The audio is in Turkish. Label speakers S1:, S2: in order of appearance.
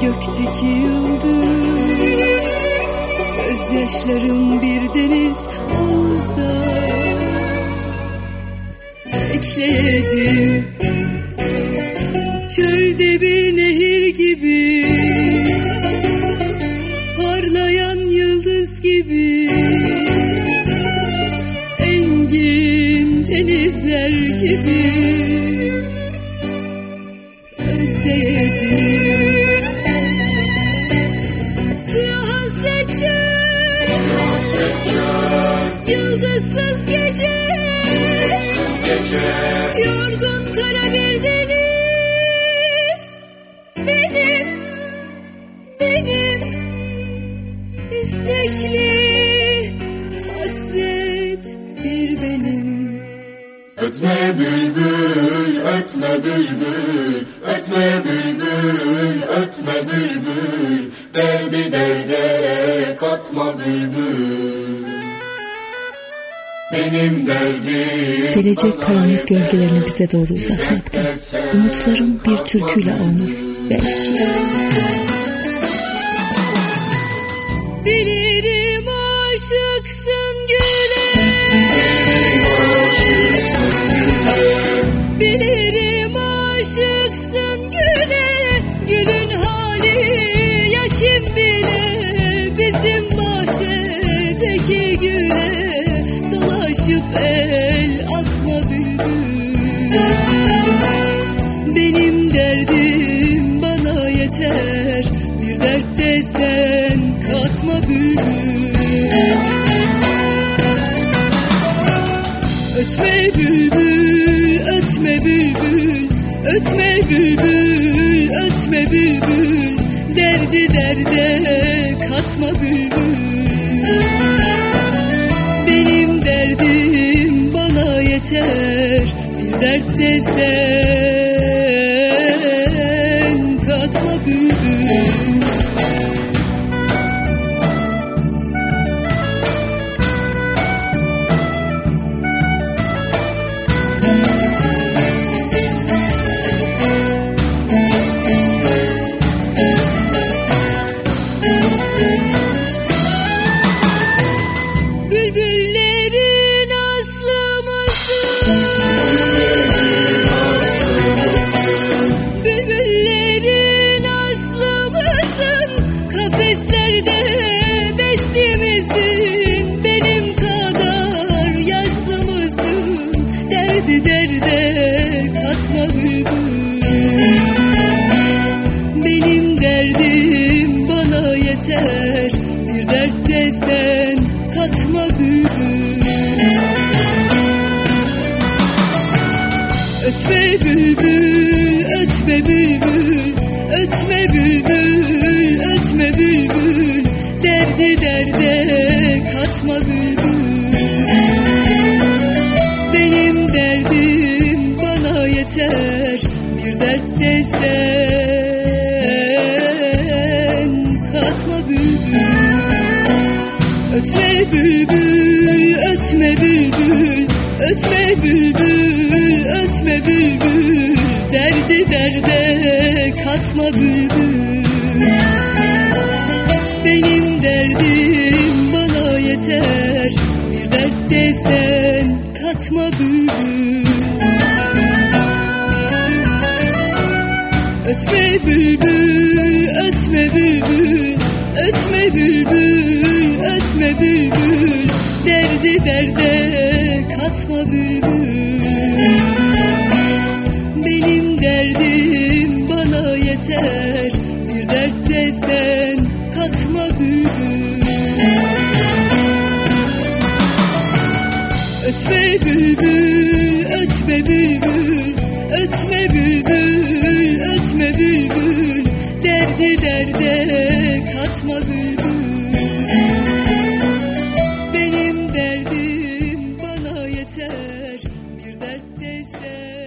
S1: gökteki yıldız Gözyaşlarım bir deniz olsa Bekleyeceğim Çölde bir nehir gibi Parlayan yıldız gibi. Engin denizler gibi. Özleyeceğim Yıldızsız gece Yorgun kara bir deniz. Benim Benim istekli hasret bir benim.
S2: Ötme bülbül, ötme bülbül, ötme bülbül, ötme bülbül, derdi derde katma bülbül. Benim derdim
S3: Gelecek karanlık gölgelerini bize doğru uzatmakta. Umutlarım bir türküyle avunur belki.
S1: Bilirim aşıksın güle. Bilirim aşıksın güle. Gülün hali ya kim bile Bizim bahçedeki güle Dolaşıp el atma bülbül Benim derdim bana yeter Bir dert desen katma bülbül Ötme bülbül, ötme bülbül Ötme bülbül, ötme bülbül. Derdi derde katma bülbül Bir dert desen katma bülbül Derdi derde katma bülbül. Benim derdim bana yeter Bir dert desen katma bülbül. Ötme bülbül, ötme bülbül Ötme bülbül, ötme bülbül. Derdi derde Ötme bülbül, ötme bülbül Ötme bülbül, ötme bülbül. Derdi derde katma bülbül. Benim derdim bana yeter. Bir dert desen katma bülbül. Ötme bülbül, ötme bülbül bülbül, ötme bülbül Derdi derde katma bülbül. Benim derdim bana yeter Bir dert desen katma bülbül. Ötme bülbül, ötme bülbül Ötme bülbül, ötme bülbül. Derdi derde gider bir dertteyse